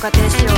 Socrates, yo.